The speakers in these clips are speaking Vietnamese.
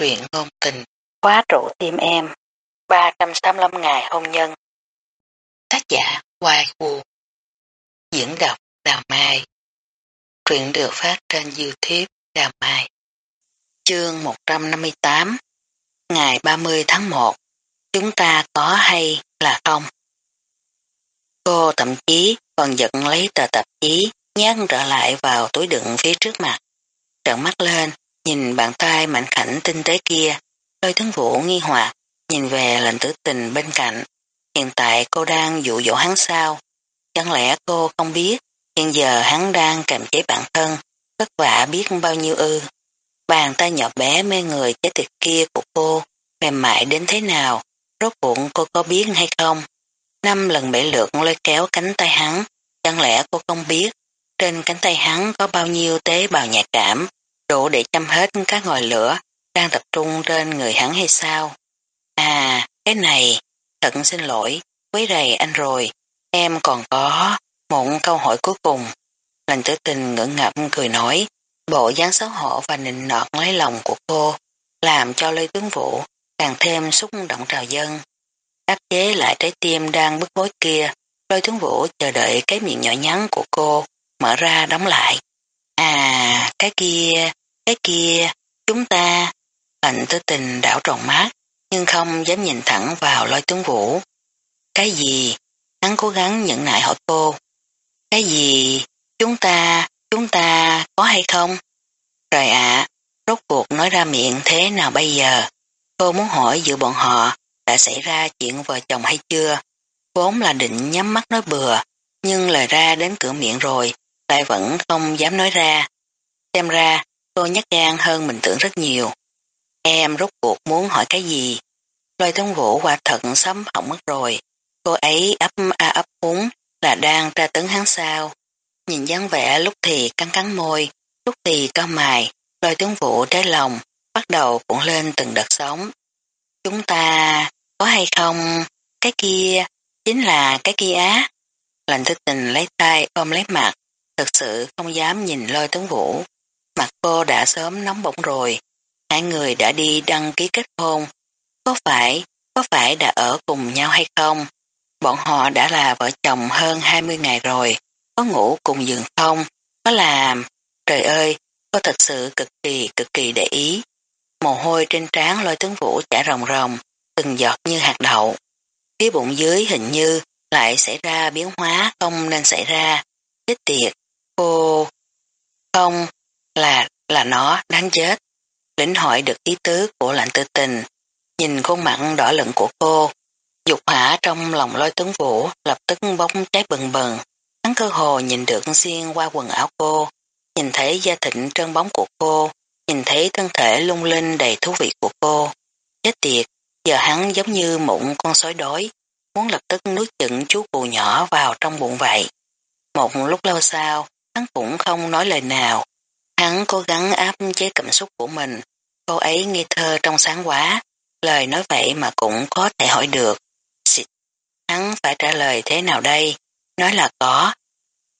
truyện ngôn tình, khóa trụ tim em, 385 ngày hôn nhân. Tác giả Hoài Vũ Diễn đọc Đào Mai Truyện được phát trên Youtube Đào Mai Chương 158 Ngày 30 tháng 1 Chúng ta có hay là không? Cô thậm chí còn giận lấy tờ tạp chí nhét trở lại vào túi đựng phía trước mặt. Trợn mắt lên, nhìn bàn tay mạnh khảnh tinh tế kia, đôi tướng vũ nghi hoặc, nhìn về lệnh tử tình bên cạnh. Hiện tại cô đang dụ dỗ hắn sao? Chẳng lẽ cô không biết hiện giờ hắn đang kềm chế bản thân, vất vả biết bao nhiêu ư? Bàn tay nhỏ bé mê người chết tiệt kia của cô, mềm mại đến thế nào, rốt cuộc cô có biết hay không? Năm lần bảy lượt lôi kéo cánh tay hắn, chẳng lẽ cô không biết trên cánh tay hắn có bao nhiêu tế bào nhạy cảm, đủ để chăm hết các ngòi lửa đang tập trung trên người hắn hay sao? À, cái này, thật xin lỗi, quấy rầy anh rồi, em còn có một câu hỏi cuối cùng. Lành tử tình ngưỡng ngập cười nói, bộ dáng xấu hổ và nịnh nọt lấy lòng của cô, làm cho Lê Tướng Vũ càng thêm xúc động trào dân. Áp chế lại trái tim đang bức bối kia, Lôi Tướng Vũ chờ đợi cái miệng nhỏ nhắn của cô mở ra đóng lại. À, cái kia, cái kia, chúng ta, lạnh tư tình đảo tròn mát, nhưng không dám nhìn thẳng vào lôi tướng vũ. Cái gì? Hắn cố gắng nhận nại hỏi cô. Cái gì? Chúng ta, chúng ta có hay không? rồi ạ, rốt cuộc nói ra miệng thế nào bây giờ? Cô muốn hỏi giữa bọn họ đã xảy ra chuyện vợ chồng hay chưa? Vốn là định nhắm mắt nói bừa, nhưng lời ra đến cửa miệng rồi, lại vẫn không dám nói ra. Xem ra, cô nhắc gan hơn mình tưởng rất nhiều. Em rốt cuộc muốn hỏi cái gì? Lôi tướng vũ quả thận sắm hỏng mất rồi. Cô ấy ấp a ấp úng là đang tra tấn hắn sao. Nhìn dáng vẻ lúc thì cắn cắn môi, lúc thì cao mài, lôi tướng vũ trái lòng, bắt đầu cuộn lên từng đợt sóng. Chúng ta có hay không? Cái kia, chính là cái kia á. Lành thức tình lấy tay ôm lấy mặt, thật sự không dám nhìn lôi tướng vũ. Mặt cô đã sớm nóng bỏng rồi, hai người đã đi đăng ký kết hôn. Có phải, có phải đã ở cùng nhau hay không? Bọn họ đã là vợ chồng hơn 20 ngày rồi, có ngủ cùng giường không, có làm. Trời ơi, cô thật sự cực kỳ cực kỳ để ý. Mồ hôi trên trán lôi tướng vũ chảy rồng rồng. từng giọt như hạt đậu. Phía bụng dưới hình như lại xảy ra biến hóa không nên xảy ra. Chết tiệt, cô... Không, là, là nó, đáng chết. Lĩnh hỏi được ý tứ của lạnh tư tình, nhìn khuôn mặt đỏ lựng của cô. Dục hỏa trong lòng lôi tướng vũ lập tức bóng cháy bừng bừng. Hắn cơ hồ nhìn được xuyên qua quần áo cô, nhìn thấy da thịnh trơn bóng của cô, nhìn thấy thân thể lung linh đầy thú vị của cô. Chết tiệt, giờ hắn giống như mụn con sói đói, muốn lập tức nuốt chửng chú cù nhỏ vào trong bụng vậy. Một lúc lâu sau, hắn cũng không nói lời nào. Hắn cố gắng áp chế cảm xúc của mình. Cô ấy nghi thơ trong sáng quá, lời nói vậy mà cũng có thể hỏi được. Xịt. Hắn phải trả lời thế nào đây? Nói là có.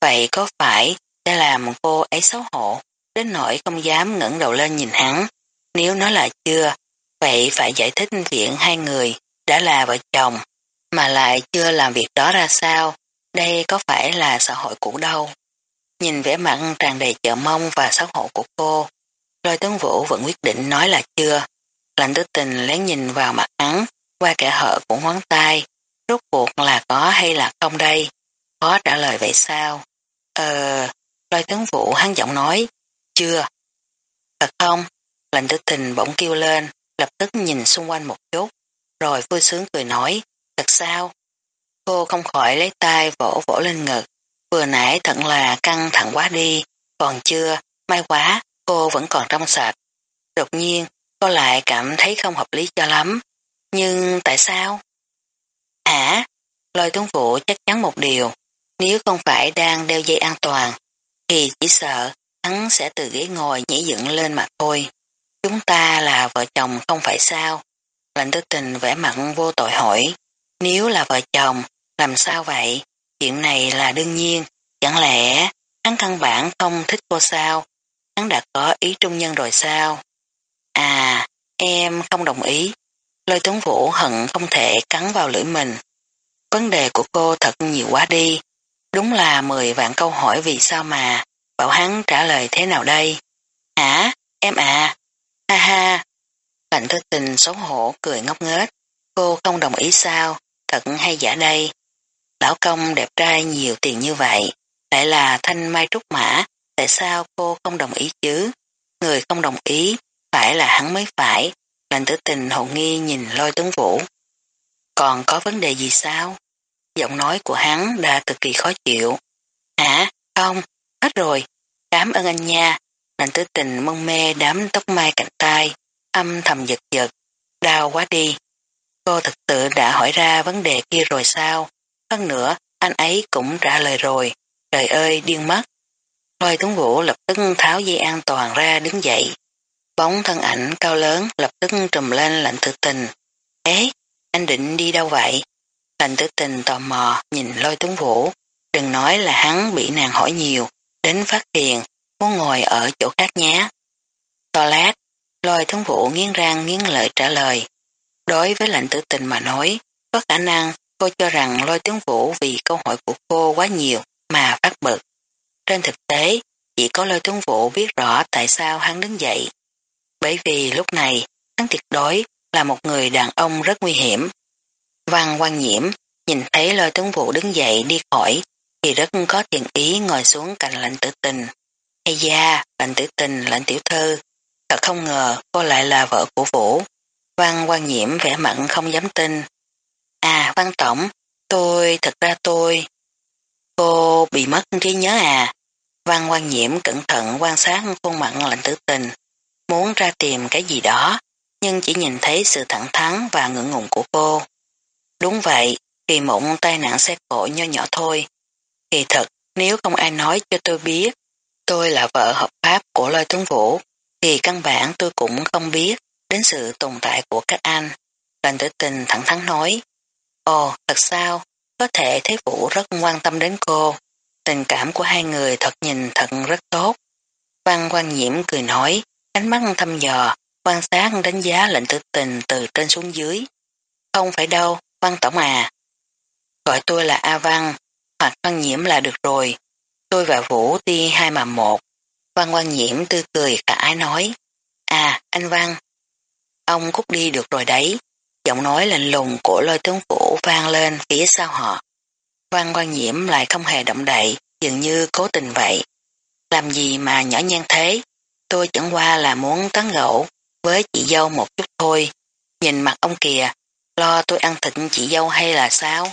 Vậy có phải sẽ làm cô ấy xấu hổ, đến nỗi không dám ngẩng đầu lên nhìn hắn? Nếu nói là chưa, vậy phải giải thích chuyện hai người đã là vợ chồng, mà lại chưa làm việc đó ra sao? Đây có phải là xã hội cũ đâu? Nhìn vẻ mặt tràn đầy chờ mong và xấu hổ của cô, lôi tướng vũ vẫn quyết định nói là chưa. Lạnh tứ tình lén nhìn vào mặt hắn, qua kẻ hở của ngón tay, rốt cuộc là có hay là không đây? Có trả lời vậy sao? Ờ, lôi tướng vũ hắn giọng nói, chưa. Thật không? Lạnh tứ tình bỗng kêu lên, lập tức nhìn xung quanh một chút, rồi vui sướng cười nói, thật sao? Cô không khỏi lấy tay vỗ vỗ lên ngực, vừa nãy thật là căng thẳng quá đi, còn chưa, may quá, cô vẫn còn trong sạch. Đột nhiên, cô lại cảm thấy không hợp lý cho lắm. Nhưng tại sao? Hả? Lôi tuấn vũ chắc chắn một điều, nếu không phải đang đeo dây an toàn, thì chỉ sợ hắn sẽ từ ghế ngồi nhảy dựng lên mà thôi. Chúng ta là vợ chồng không phải sao? Lệnh tư tình vẽ mặn vô tội hỏi, nếu là vợ chồng, làm sao vậy? Chuyện này là đương nhiên, chẳng lẽ hắn căn bản không thích cô sao? Hắn đã có ý trung nhân rồi sao? À, em không đồng ý. Lôi tuấn vũ hận không thể cắn vào lưỡi mình. Vấn đề của cô thật nhiều quá đi. Đúng là 10 vạn câu hỏi vì sao mà, bảo hắn trả lời thế nào đây? Hả? Em à? Ha ha. Lạnh thức tình xấu hổ cười ngốc nghếch. Cô không đồng ý sao? Thật hay giả đây? Lão công đẹp trai nhiều tiền như vậy, lại là thanh mai trúc mã, tại sao cô không đồng ý chứ? Người không đồng ý, phải là hắn mới phải. Lệnh tử tình hậu nghi nhìn lôi tuấn vũ. Còn có vấn đề gì sao? Giọng nói của hắn đã cực kỳ khó chịu. Hả? Không, hết rồi. Cảm ơn anh nha. Lệnh tử tình mông mê đám tóc mai cạnh tay, âm thầm giật giật. Đau quá đi. Cô thực sự đã hỏi ra vấn đề kia rồi sao? Hơn nữa, anh ấy cũng trả lời rồi. Trời ơi, điên mất. Lôi tuấn vũ lập tức tháo dây an toàn ra đứng dậy. Bóng thân ảnh cao lớn lập tức trùm lên lạnh tử tình. Ế, anh định đi đâu vậy? Lạnh tử tình tò mò nhìn lôi tuấn vũ. Đừng nói là hắn bị nàng hỏi nhiều, đến phát hiện, muốn ngồi ở chỗ khác nhé. Toilet, lôi tuấn vũ nghiến răng nghiến lợi trả lời. Đối với lạnh tử tình mà nói, có khả năng cô cho rằng lôi tướng vũ vì câu hỏi của cô quá nhiều mà phát bực. Trên thực tế, chỉ có lôi tướng vũ biết rõ tại sao hắn đứng dậy. Bởi vì lúc này, hắn tuyệt đối là một người đàn ông rất nguy hiểm. Văn quan nhiễm nhìn thấy lôi tướng vũ đứng dậy đi khỏi thì rất có thiện ý ngồi xuống cạnh lạnh tử tình. Hay da, lạnh tử tình, lạnh tiểu thư. Thật không ngờ cô lại là vợ của Vũ. Văn quan nhiễm vẻ mặn không dám tin. À Văn Tổng, tôi, thật ra tôi... Cô bị mất trí nhớ à? Văn quan nhiễm cẩn thận quan sát khuôn mặt lạnh tử tình, muốn ra tìm cái gì đó, nhưng chỉ nhìn thấy sự thẳng thắn và ngưỡng ngùng của cô. Đúng vậy, vì một tai nạn xe cộ nho nhỏ thôi. Kỳ thật, nếu không ai nói cho tôi biết, tôi là vợ hợp pháp của Lôi Tuấn Vũ, thì căn bản tôi cũng không biết đến sự tồn tại của các anh. Lành tử tình thẳng thắn nói, Ồ, thật sao? Có thể thấy Vũ rất quan tâm đến cô. Tình cảm của hai người thật nhìn thật rất tốt. Văn quan nhiễm cười nói, ánh mắt thăm dò, quan sát đánh giá lệnh tử tình từ trên xuống dưới. Không phải đâu, Văn Tổng à. Gọi tôi là A Văn, hoặc Văn Nhiễm là được rồi. Tôi và Vũ ti hai mà một. Văn quan nhiễm tươi cười cả ái nói. À, anh Văn. Ông cút đi được rồi đấy. Giọng nói lạnh lùng của lôi tướng vũ vang lên phía sau họ. Văn quan nhiễm lại không hề động đậy, dường như cố tình vậy. Làm gì mà nhỏ nhen thế? Tôi chẳng qua là muốn tán gẫu với chị dâu một chút thôi. Nhìn mặt ông kìa, lo tôi ăn thịt chị dâu hay là sao?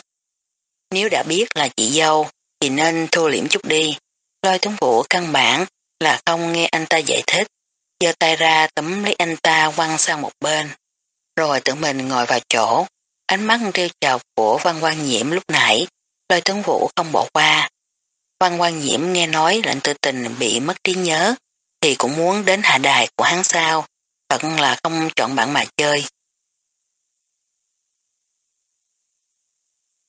Nếu đã biết là chị dâu, thì nên thu liễm chút đi. Lôi tướng vũ căn bản là không nghe anh ta giải thích, giơ tay ra tấm lấy anh ta quăng sang một bên rồi tự mình ngồi vào chỗ. Ánh mắt trêu chọc của văn quan nhiễm lúc nãy, lời tướng vũ không bỏ qua. Văn quan nhiễm nghe nói lệnh tự tình bị mất trí nhớ, thì cũng muốn đến hạ đài của hắn sao, thật là không chọn bạn mà chơi.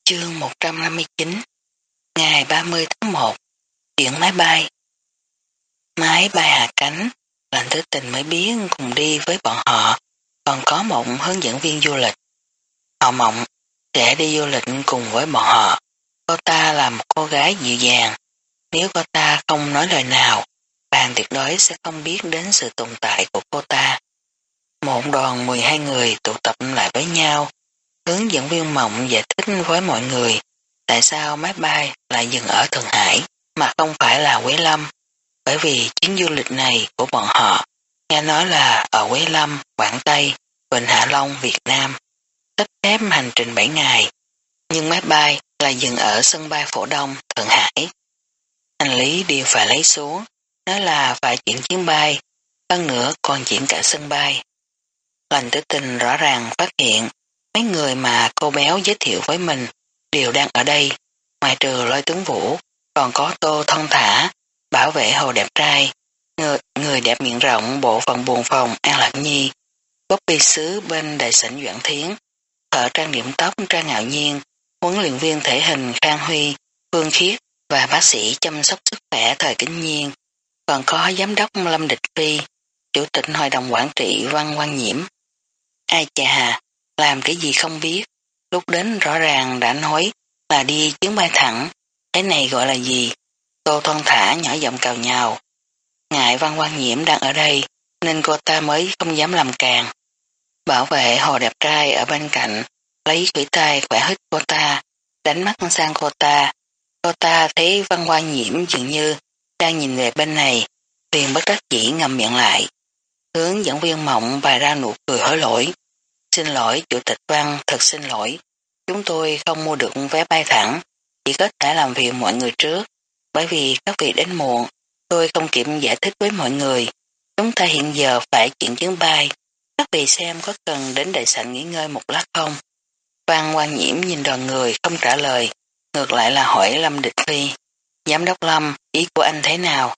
Chương 159 Ngày 30 tháng 1 Chuyển máy bay Máy bay hạ cánh, lệnh tử tình mới biết cùng đi với bọn họ còn có một hướng dẫn viên du lịch. Họ mộng sẽ đi du lịch cùng với bọn họ. Cô ta là một cô gái dịu dàng. Nếu cô ta không nói lời nào, bạn tuyệt đối sẽ không biết đến sự tồn tại của cô ta. Một đoàn 12 người tụ tập lại với nhau. Hướng dẫn viên mộng giải thích với mọi người tại sao máy bay lại dừng ở Thượng Hải mà không phải là Quế Lâm. Bởi vì chuyến du lịch này của bọn họ Nghe nói là ở Quế Lâm, Quảng Tây, Vịnh Hạ Long, Việt Nam, sắp xếp hành trình 7 ngày, nhưng máy bay là dừng ở sân bay Phổ Đông, Thượng Hải. Hành lý đều phải lấy xuống, nói là phải chuyển chuyến bay, hơn nữa còn chuyển cả sân bay. Lành tử tình rõ ràng phát hiện mấy người mà cô béo giới thiệu với mình đều đang ở đây, ngoài trừ lôi tướng vũ, còn có tô thông thả, bảo vệ hồ đẹp trai, Người, người đẹp miệng rộng bộ phận buồn phòng An Lạc Nhi, Bobby Sứ bên đại sảnh Doãn Thiến, thợ trang điểm tóc Trang Ngạo Nhiên, huấn luyện viên thể hình Khang Huy, Phương Khiết và bác sĩ chăm sóc sức khỏe thời kính nhiên, còn có giám đốc Lâm Địch Phi, chủ tịch hội đồng quản trị Văn Quang Nhiễm, Ai chà, làm cái gì không biết. Lúc đến rõ ràng đã nói là đi chuyến bay thẳng. Cái này gọi là gì? tô thon thả nhỏ giọng cào nhào. Ngại văn quan nhiễm đang ở đây, nên cô ta mới không dám làm càng. Bảo vệ hồ đẹp trai ở bên cạnh, lấy quỷ tay khỏe hít cô ta, đánh mắt sang cô ta. Cô ta thấy văn quan nhiễm dường như đang nhìn về bên này, liền bất đắc chỉ ngầm miệng lại. Hướng dẫn viên mộng bày ra nụ cười hối lỗi. Xin lỗi chủ tịch văn, thật xin lỗi. Chúng tôi không mua được vé bay thẳng, chỉ có thể làm việc mọi người trước. Bởi vì các vị đến muộn, tôi không kịp giải thích với mọi người. Chúng ta hiện giờ phải chuyển chuyến bay. Các vị xem có cần đến đại sảnh nghỉ ngơi một lát không? Văn quan nhiễm nhìn đoàn người không trả lời, ngược lại là hỏi Lâm Địch Phi. Giám đốc Lâm, ý của anh thế nào?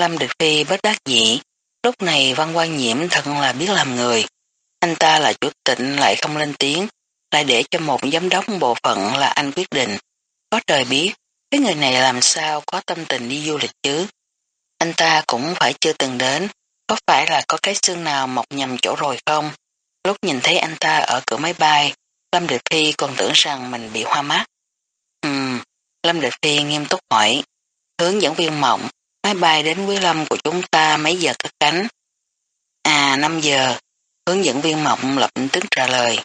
Lâm Địch Phi bất đắc dĩ. Lúc này văn quan nhiễm thật là biết làm người. Anh ta là chủ tịch lại không lên tiếng, lại để cho một giám đốc bộ phận là anh quyết định. Có trời biết, cái người này làm sao có tâm tình đi du lịch chứ? Anh ta cũng phải chưa từng đến, có phải là có cái xương nào mọc nhầm chỗ rồi không? Lúc nhìn thấy anh ta ở cửa máy bay, Lâm Điệp Phi còn tưởng rằng mình bị hoa mắt. Ừm, Lâm Điệp Phi nghiêm túc hỏi, hướng dẫn viên mộng, máy bay đến Quý Lâm của chúng ta mấy giờ cất cánh? À, 5 giờ, hướng dẫn viên mộng lập tức trả lời.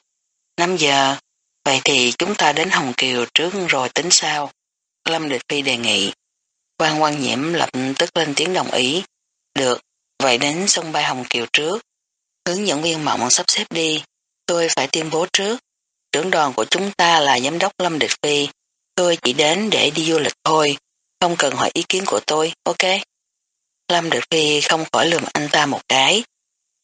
5 giờ, vậy thì chúng ta đến Hồng Kiều trước rồi tính sao? Lâm Địch Phi đề nghị. Quan quan nhiễm lập tức lên tiếng đồng ý. Được, vậy đến sân bay Hồng Kiều trước. Hướng dẫn viên mộng sắp xếp đi. Tôi phải tuyên bố trước. Trưởng đoàn của chúng ta là giám đốc Lâm Địch Phi. Tôi chỉ đến để đi du lịch thôi. Không cần hỏi ý kiến của tôi, ok? Lâm Địch Phi không khỏi lườm anh ta một cái.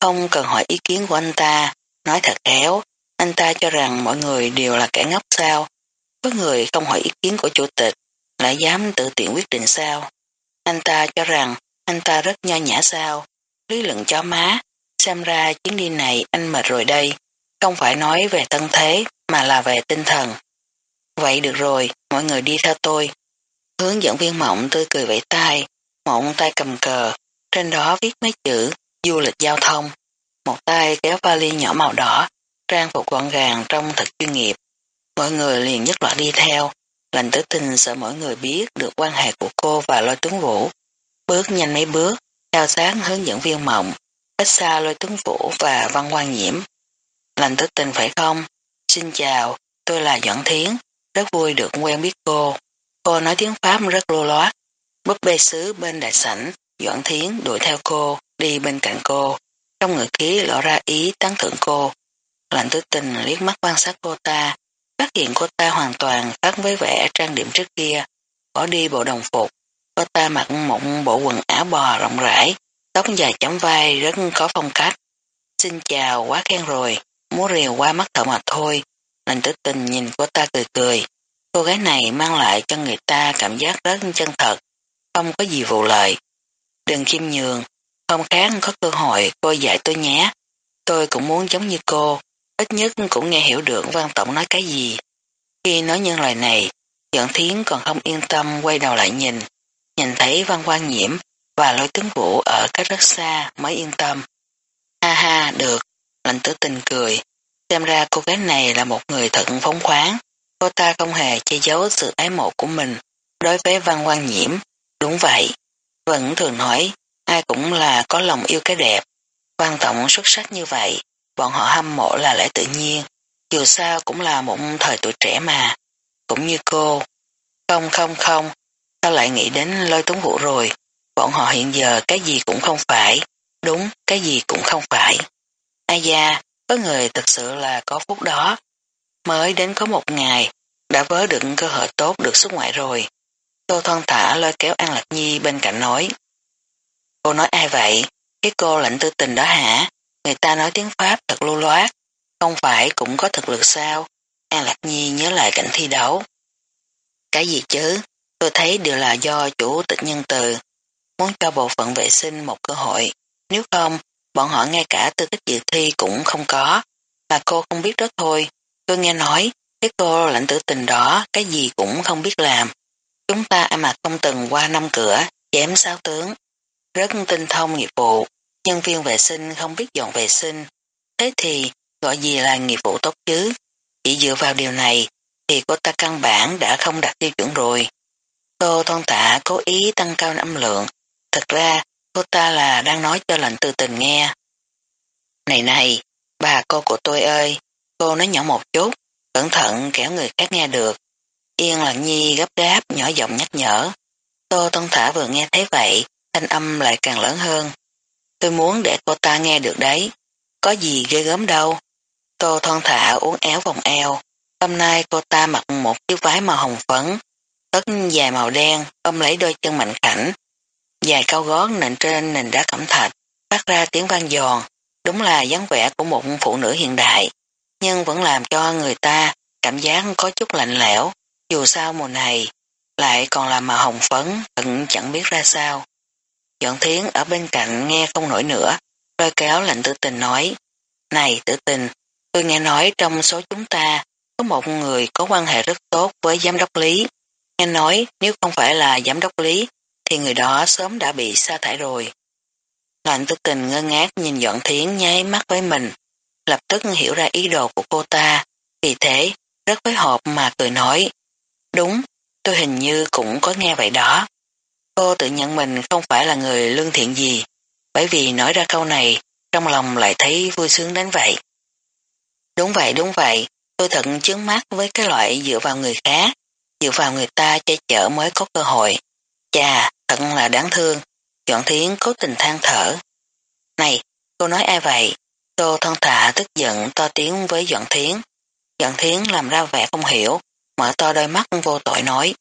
Không cần hỏi ý kiến của anh ta. Nói thật khéo, anh ta cho rằng mọi người đều là kẻ ngốc sao. Có người không hỏi ý kiến của chủ tịch, lại dám tự tiện quyết định sao. Anh ta cho rằng anh ta rất nho nhã sao. Lý luận cho má, xem ra chuyến đi này anh mệt rồi đây. Không phải nói về thân thế mà là về tinh thần. Vậy được rồi, mọi người đi theo tôi. Hướng dẫn viên mộng tươi cười vẫy tay, mộng tay cầm cờ, trên đó viết mấy chữ du lịch giao thông. Một tay kéo vali nhỏ màu đỏ, trang phục gọn gàng trong thật chuyên nghiệp. Mọi người liền nhất loạt đi theo, lành tử tình sợ mọi người biết được quan hệ của cô và lôi tuấn vũ. Bước nhanh mấy bước, theo sáng hướng dẫn viên mộng, cách xa lôi tuấn vũ và văn quan nhiễm. Lành tử tình phải không? Xin chào, tôi là Doãn Thiến, rất vui được quen biết cô. Cô nói tiếng Pháp rất lô loát. Búp bê sứ bên đại sảnh, Doãn Thiến đuổi theo cô, đi bên cạnh cô. Trong ngữ khí lộ ra ý tán thưởng cô. Lạnh tử tình liếc mắt quan sát cô ta, phát hiện cô ta hoàn toàn khác với vẻ trang điểm trước kia, bỏ đi bộ đồng phục. Cô ta mặc một bộ quần áo bò rộng rãi, tóc dài chấm vai rất có phong cách. Xin chào, quá khen rồi, múa rìu qua mắt thợ mà thôi. Lành tử tình nhìn cô ta cười cười. Cô gái này mang lại cho người ta cảm giác rất chân thật, không có gì vụ lợi. Đừng khiêm nhường, không khác có cơ hội cô dạy tôi nhé. Tôi cũng muốn giống như cô, ít nhất cũng nghe hiểu được Văn Tổng nói cái gì. Khi nói những lời này, Dọn Thiến còn không yên tâm quay đầu lại nhìn, nhìn thấy Văn quan Nhiễm và lối tướng vũ ở cách rất xa mới yên tâm. Ha ha, được, lạnh tử tình cười, xem ra cô gái này là một người thật phóng khoáng, cô ta không hề che giấu sự ái mộ của mình. Đối với Văn quan Nhiễm, đúng vậy, vẫn thường nói ai cũng là có lòng yêu cái đẹp, Văn Tổng xuất sắc như vậy, bọn họ hâm mộ là lẽ tự nhiên, dù sao cũng là một thời tuổi trẻ mà, cũng như cô. Không không không, sao lại nghĩ đến lôi tuấn vũ rồi, bọn họ hiện giờ cái gì cũng không phải, đúng, cái gì cũng không phải. Ai da, có người thật sự là có phúc đó, mới đến có một ngày, đã vớ được cơ hội tốt được xuất ngoại rồi. Tô thon thả lôi kéo An Lạc Nhi bên cạnh nói. Cô nói ai vậy? Cái cô lạnh tư tình đó hả? Người ta nói tiếng Pháp thật lưu loát, không phải cũng có thực lực sao? An Lạc Nhi nhớ lại cảnh thi đấu. Cái gì chứ? Tôi thấy đều là do chủ tịch nhân từ, muốn cho bộ phận vệ sinh một cơ hội. Nếu không, bọn họ ngay cả tư cách dự thi cũng không có. Mà cô không biết đó thôi. Tôi nghe nói, cái cô lãnh tử tình đó cái gì cũng không biết làm. Chúng ta ai mà không từng qua năm cửa, chém sao tướng. Rất tinh thông nghiệp vụ, nhân viên vệ sinh không biết dọn vệ sinh. Thế thì gọi gì là nghiệp vụ tốt chứ. Chỉ dựa vào điều này thì cô ta căn bản đã không đạt tiêu chuẩn rồi. Tô thon tạ cố ý tăng cao âm lượng. Thật ra cô ta là đang nói cho lệnh tư tình nghe. Này này, bà cô của tôi ơi, cô nói nhỏ một chút, cẩn thận kéo người khác nghe được. Yên lặng nhi gấp gáp nhỏ giọng nhắc nhở. Tô tôn Thả vừa nghe thấy vậy, thanh âm lại càng lớn hơn. Tôi muốn để cô ta nghe được đấy. Có gì ghê gớm đâu. Tô Thon Thả uống éo vòng eo. Hôm nay cô ta mặc một chiếc váy màu hồng phấn, tất dài màu đen, ôm lấy đôi chân mạnh khảnh. Dài cao gót nền trên nền đá cẩm thạch, phát ra tiếng vang giòn. Đúng là dáng vẻ của một phụ nữ hiện đại, nhưng vẫn làm cho người ta cảm giác có chút lạnh lẽo. Dù sao mùa này, lại còn là màu hồng phấn, tận chẳng biết ra sao. Dọn thiến ở bên cạnh nghe không nổi nữa, lôi kéo lạnh tử tình nói, Này tử tình, tôi nghe nói trong số chúng ta có một người có quan hệ rất tốt với giám đốc lý. Nghe nói nếu không phải là giám đốc lý thì người đó sớm đã bị sa thải rồi. Lạnh tử tình ngơ ngác nhìn dọn thiến nháy mắt với mình, lập tức hiểu ra ý đồ của cô ta, vì thế rất phối hợp mà cười nói. Đúng, tôi hình như cũng có nghe vậy đó. Cô tự nhận mình không phải là người lương thiện gì, bởi vì nói ra câu này, trong lòng lại thấy vui sướng đến vậy. Đúng vậy, đúng vậy, tôi thật chướng mắt với cái loại dựa vào người khác, dựa vào người ta che chở mới có cơ hội. Chà, thật là đáng thương, chọn thiến cố tình than thở. Này, cô nói ai vậy? Tô thân thả tức giận to tiếng với dọn thiến. Dọn thiến làm ra vẻ không hiểu, mở to đôi mắt vô tội nói.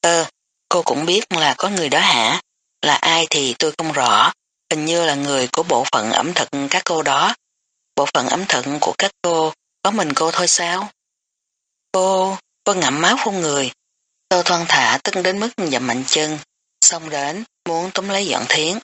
Ơ, cô cũng biết là có người đó hả? Là ai thì tôi không rõ, hình như là người của bộ phận ẩm thực các cô đó. Bộ phận ẩm thực của các cô, có mình cô thôi sao? Cô, cô ngậm máu phun người. Tô thoan thả tức đến mức dậm mạnh chân, xong đến, muốn túm lấy dọn thiến.